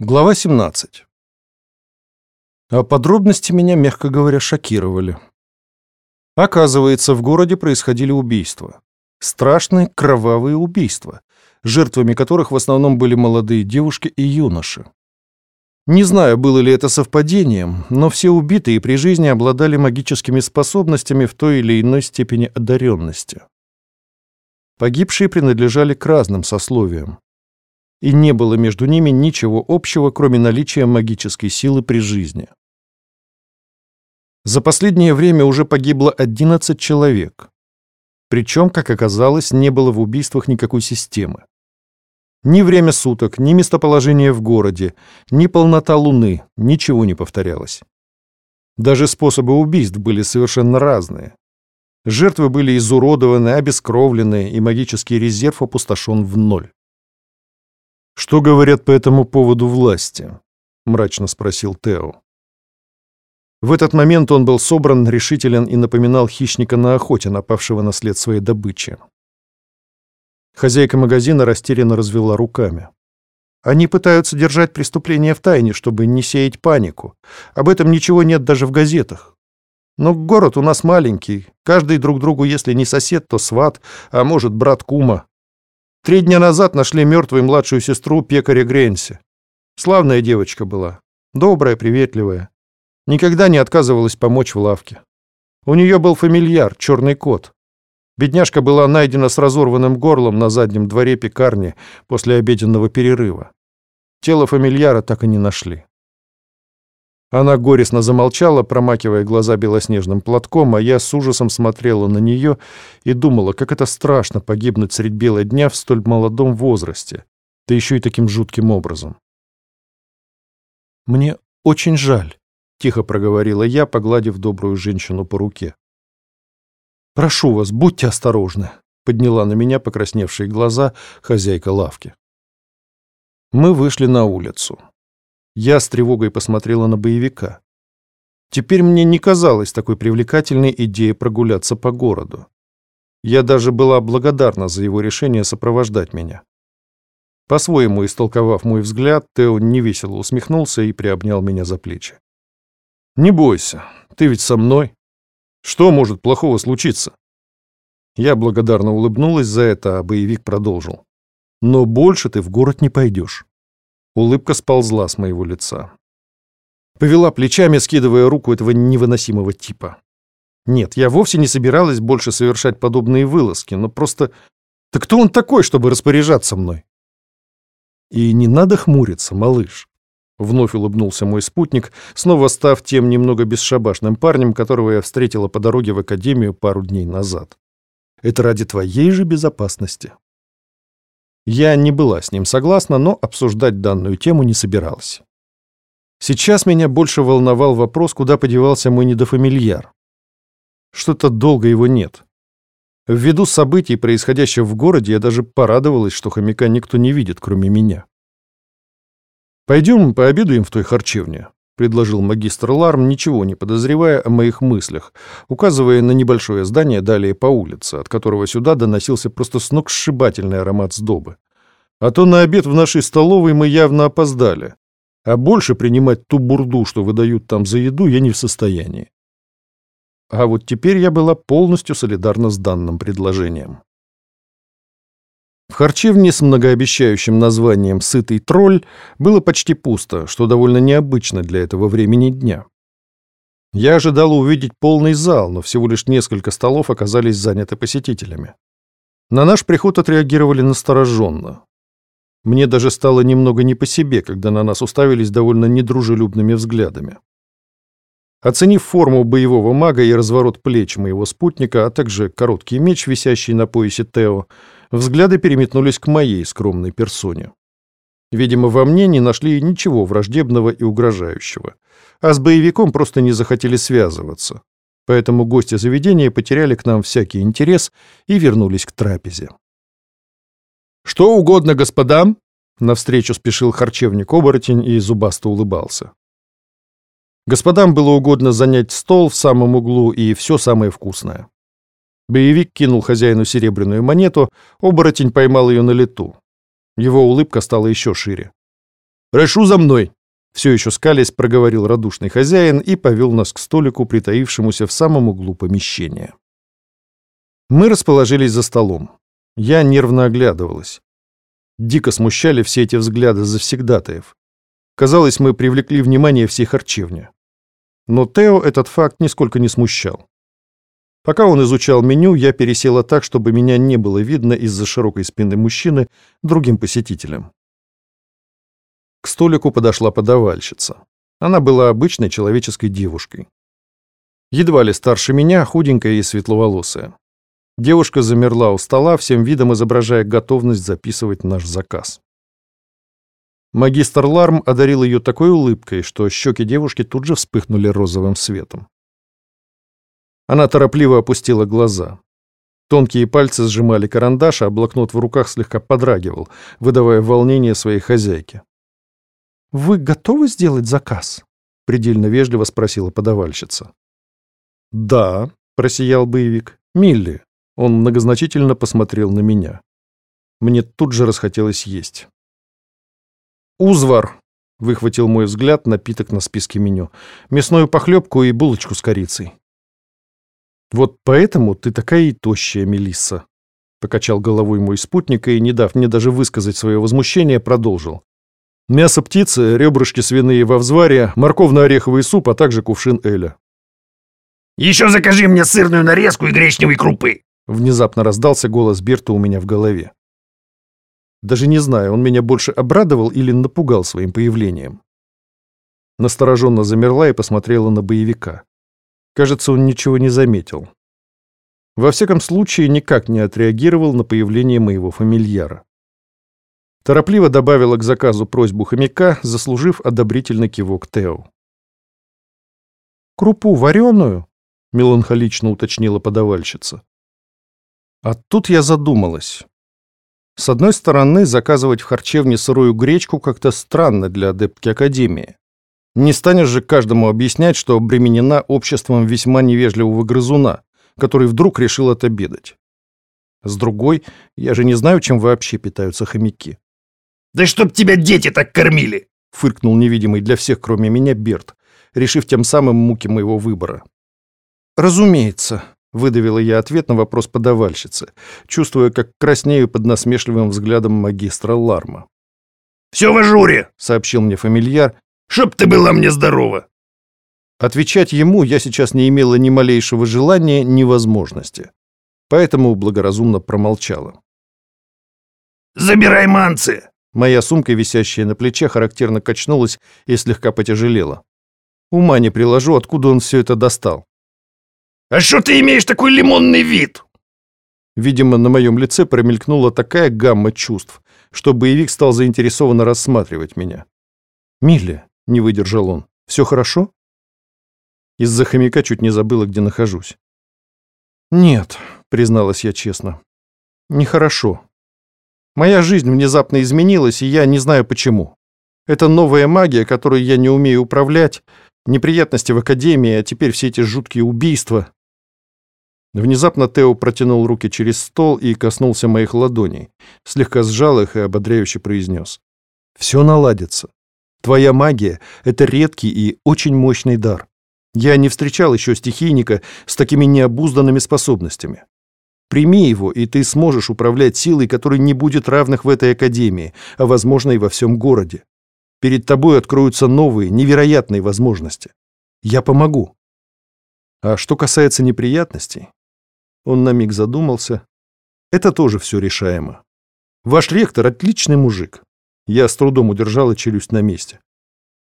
Глава 17. А подробности меня, мягко говоря, шокировали. Оказывается, в городе происходили убийства. Страшные кровавые убийства, жертвами которых в основном были молодые девушки и юноши. Не знаю, было ли это совпадением, но все убитые при жизни обладали магическими способностями в той или иной степени одаренности. Погибшие принадлежали к разным сословиям и не было между ними ничего общего, кроме наличия магической силы при жизни. За последнее время уже погибло 11 человек. Причем, как оказалось, не было в убийствах никакой системы. Ни время суток, ни местоположение в городе, ни полнота луны, ничего не повторялось. Даже способы убийств были совершенно разные. Жертвы были изуродованы, обескровлены, и магический резерв опустошен в ноль. «Что говорят по этому поводу власти?» — мрачно спросил Тео. В этот момент он был собран, решителен и напоминал хищника на охоте, напавшего на след своей добычи. Хозяйка магазина растерянно развела руками. Они пытаются держать преступление в тайне, чтобы не сеять панику. Об этом ничего нет даже в газетах. Но город у нас маленький. Каждый друг другу, если не сосед, то сват, а может, брат кума. Три дня назад нашли мертвую младшую сестру пекаря Гренси. Славная девочка была. Добрая, приветливая. Никогда не отказывалась помочь в лавке. У нее был фамильяр, черный кот. Бедняжка была найдена с разорванным горлом на заднем дворе пекарни после обеденного перерыва. Тело фамильяра так и не нашли. Она горестно замолчала, промакивая глаза белоснежным платком, а я с ужасом смотрела на нее и думала, как это страшно погибнуть средь бела дня в столь молодом возрасте, да еще и таким жутким образом. «Мне очень жаль», — тихо проговорила я, погладив добрую женщину по руке. «Прошу вас, будьте осторожны», — подняла на меня покрасневшие глаза хозяйка лавки. Мы вышли на улицу. Я с тревогой посмотрела на боевика. Теперь мне не казалась такой привлекательной идея прогуляться по городу. Я даже была благодарна за его решение сопровождать меня. По-своему истолковав мой взгляд, Тео невесело усмехнулся и приобнял меня за плечи. «Не бойся, ты ведь со мной. Что может плохого случиться?» Я благодарно улыбнулась за это, а боевик продолжил. «Но больше ты в город не пойдешь. Улыбка сползла с моего лица. Повела плечами, скидывая руку этого невыносимого типа. Нет, я вовсе не собиралась больше совершать подобные вылазки, но просто... Так кто он такой, чтобы распоряжаться мной? И не надо хмуриться, малыш. Вновь улыбнулся мой спутник, снова став тем немного бесшабашным парнем, которого я встретила по дороге в академию пару дней назад. Это ради твоей же безопасности. Я не была с ним согласна, но обсуждать данную тему не собиралась. Сейчас меня больше волновал вопрос, куда подевался мой недофамильяр. Что-то долго его нет. Ввиду событий, происходящих в городе, я даже порадовалась, что хомяка никто не видит, кроме меня. «Пойдем пообедаем в той харчевне», — предложил магистр Ларм, ничего не подозревая о моих мыслях, указывая на небольшое здание далее по улице, от которого сюда доносился просто сногсшибательный аромат сдобы. А то на обед в нашей столовой мы явно опоздали, а больше принимать ту бурду, что выдают там за еду, я не в состоянии. А вот теперь я была полностью солидарна с данным предложением. Харчевне с многообещающим названием «Сытый тролль» было почти пусто, что довольно необычно для этого времени дня. Я ожидала увидеть полный зал, но всего лишь несколько столов оказались заняты посетителями. На наш приход отреагировали настороженно. Мне даже стало немного не по себе, когда на нас уставились довольно недружелюбными взглядами. Оценив форму боевого мага и разворот плеч моего спутника, а также короткий меч, висящий на поясе Тео, взгляды переметнулись к моей скромной персоне. Видимо, во мне не нашли ничего враждебного и угрожающего, а с боевиком просто не захотели связываться. Поэтому гости заведения потеряли к нам всякий интерес и вернулись к трапезе. «Что угодно господам?» Навстречу спешил харчевник-оборотень и зубасто улыбался. Господам было угодно занять стол в самом углу и все самое вкусное. Боевик кинул хозяину серебряную монету, оборотень поймал ее на лету. Его улыбка стала еще шире. «Прошу за мной!» Все еще скалясь, проговорил радушный хозяин и повел нас к столику, притаившемуся в самом углу помещения. Мы расположились за столом. Я нервно оглядывалась. Дико смущали все эти взгляды завсегдатаев. Казалось, мы привлекли внимание всей харчевни. Но Тео этот факт нисколько не смущал. Пока он изучал меню, я пересела так, чтобы меня не было видно из-за широкой спины мужчины другим посетителям. К столику подошла подавальщица. Она была обычной человеческой девушкой. Едва ли старше меня, худенькая и светловолосая. Девушка замерла у стола, всем видом изображая готовность записывать наш заказ. Магистр Ларм одарил ее такой улыбкой, что щеки девушки тут же вспыхнули розовым светом. Она торопливо опустила глаза. Тонкие пальцы сжимали карандаш, а блокнот в руках слегка подрагивал, выдавая волнение своей хозяйке. «Вы готовы сделать заказ?» — предельно вежливо спросила подавальщица. «Да», — просиял боевик. «Милли». Он многозначительно посмотрел на меня. Мне тут же расхотелось есть. «Узвар», — выхватил мой взгляд напиток на списке меню. «Мясную похлебку и булочку с корицей». «Вот поэтому ты такая и тощая, Мелисса», — покачал головой мой спутник и, не дав мне даже высказать свое возмущение, продолжил. «Мясо птицы, ребрышки свиные во взваре, морковно-ореховый суп, а также кувшин эля». «Еще закажи мне сырную нарезку и гречневой крупы!» Внезапно раздался голос Берта у меня в голове. Даже не знаю, он меня больше обрадовал или напугал своим появлением. Настороженно замерла и посмотрела на боевика. Кажется, он ничего не заметил. Во всяком случае, никак не отреагировал на появление моего фамильяра. Торопливо добавила к заказу просьбу хомяка, заслужив одобрительный кивок Тео. «Крупу вареную?» — меланхолично уточнила подавальщица. А тут я задумалась. С одной стороны, заказывать в харчевне сырую гречку как-то странно для адептки Академии. Не станешь же каждому объяснять, что обременена обществом весьма невежливого грызуна, который вдруг решил отобедать. С другой, я же не знаю, чем вообще питаются хомяки. «Да чтоб тебя дети так кормили!» — фыркнул невидимый для всех, кроме меня, Берт, решив тем самым муки моего выбора. «Разумеется», — выдавила я ответ на вопрос подавальщицы, чувствуя, как краснею под насмешливым взглядом магистра Ларма. «Все в ажуре», — сообщил мне фамильяр, Чтоб ты была мне здорова!» Отвечать ему я сейчас не имела ни малейшего желания, ни возможности. Поэтому благоразумно промолчала. «Забирай манцы!» Моя сумка, висящая на плече, характерно качнулась и слегка потяжелела. Ума не приложу, откуда он все это достал. «А что ты имеешь такой лимонный вид?» Видимо, на моем лице промелькнула такая гамма чувств, что боевик стал заинтересованно рассматривать меня. «Милли, не выдержал он. «Все хорошо?» Из-за хомяка чуть не забыла, где нахожусь. «Нет», — призналась я честно. «Нехорошо. Моя жизнь внезапно изменилась, и я не знаю почему. Это новая магия, которую я не умею управлять, неприятности в Академии, а теперь все эти жуткие убийства». Внезапно Тео протянул руки через стол и коснулся моих ладоней, слегка сжал их и ободряюще произнес. «Все наладится. Твоя магия — это редкий и очень мощный дар. Я не встречал еще стихийника с такими необузданными способностями. Прими его, и ты сможешь управлять силой, которой не будет равных в этой академии, а, возможно, и во всем городе. Перед тобой откроются новые, невероятные возможности. Я помогу. А что касается неприятностей, он на миг задумался. Это тоже все решаемо. Ваш ректор — отличный мужик. Я с трудом удержала челюсть на месте.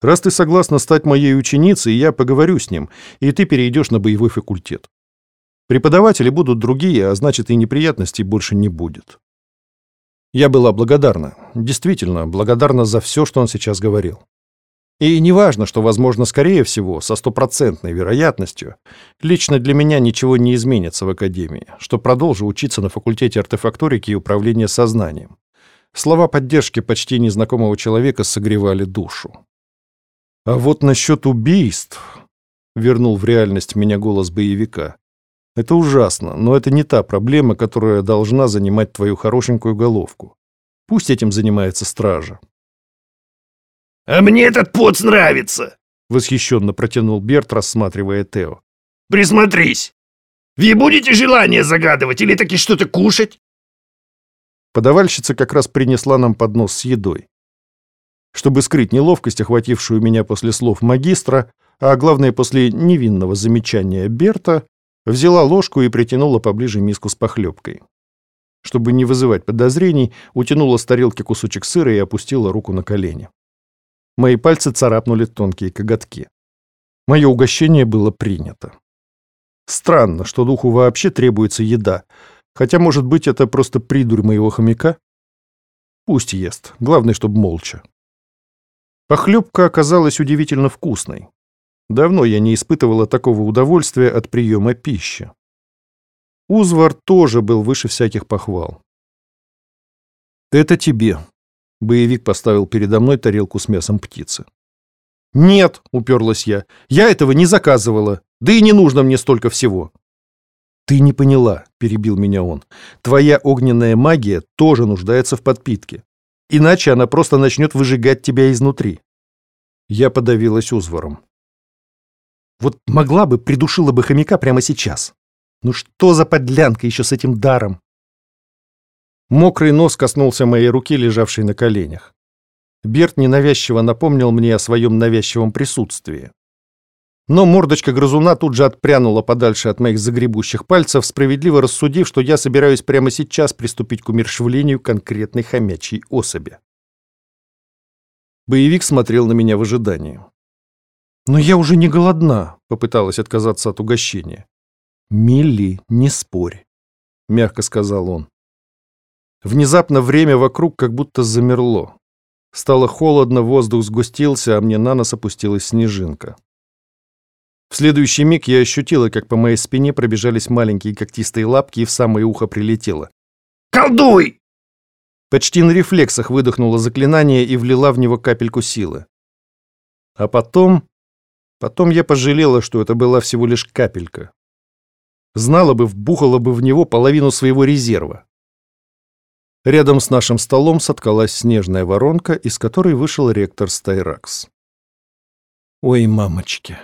«Раз ты согласна стать моей ученицей, я поговорю с ним, и ты перейдешь на боевой факультет. Преподаватели будут другие, а значит и неприятностей больше не будет». Я была благодарна, действительно благодарна за все, что он сейчас говорил. И неважно, что, возможно, скорее всего, со стопроцентной вероятностью, лично для меня ничего не изменится в Академии, что продолжу учиться на факультете артефакторики и управления сознанием. Слова поддержки почти незнакомого человека согревали душу. «А вот насчет убийств...» — вернул в реальность меня голос боевика. «Это ужасно, но это не та проблема, которая должна занимать твою хорошенькую головку. Пусть этим занимается стража». «А мне этот поц нравится!» — восхищенно протянул Берт, рассматривая Тео. «Присмотрись! Вы будете желание загадывать или таки что-то кушать?» Подавальщица как раз принесла нам поднос с едой. Чтобы скрыть неловкость, охватившую меня после слов магистра, а главное после невинного замечания Берта, взяла ложку и притянула поближе миску с похлебкой. Чтобы не вызывать подозрений, утянула с тарелки кусочек сыра и опустила руку на колени. Мои пальцы царапнули тонкие коготки. Мое угощение было принято. Странно, что духу вообще требуется еда, хотя, может быть, это просто придурь моего хомяка? Пусть ест, главное, чтобы молча. Похлебка оказалась удивительно вкусной. Давно я не испытывала такого удовольствия от приема пищи. Узвар тоже был выше всяких похвал. «Это тебе», Боевик поставил передо мной тарелку с мясом птицы. «Нет», — уперлась я, — «я этого не заказывала, да и не нужно мне столько всего». «Ты не поняла», — перебил меня он. «Твоя огненная магия тоже нуждается в подпитке. Иначе она просто начнет выжигать тебя изнутри». Я подавилась узвором. «Вот могла бы, придушила бы хомяка прямо сейчас. Ну что за подлянка еще с этим даром?» Мокрый нос коснулся моей руки, лежавшей на коленях. Берт ненавязчиво напомнил мне о своем навязчивом присутствии. Но мордочка грызуна тут же отпрянула подальше от моих загребущих пальцев, справедливо рассудив, что я собираюсь прямо сейчас приступить к умершвлению конкретной хомячьей особи. Боевик смотрел на меня в ожидании. «Но я уже не голодна», — попыталась отказаться от угощения. «Милли, не спорь», — мягко сказал он. Внезапно время вокруг как будто замерло. Стало холодно, воздух сгустился, а мне на нос опустилась снежинка. В следующий миг я ощутила, как по моей спине пробежались маленькие когтистые лапки и в самое ухо прилетело. «Колдуй!» Почти на рефлексах выдохнула заклинание и влила в него капельку силы. А потом... Потом я пожалела, что это была всего лишь капелька. Знала бы, вбухала бы в него половину своего резерва. Рядом с нашим столом соткалась снежная воронка, из которой вышел ректор Стайракс. «Ой, мамочки!»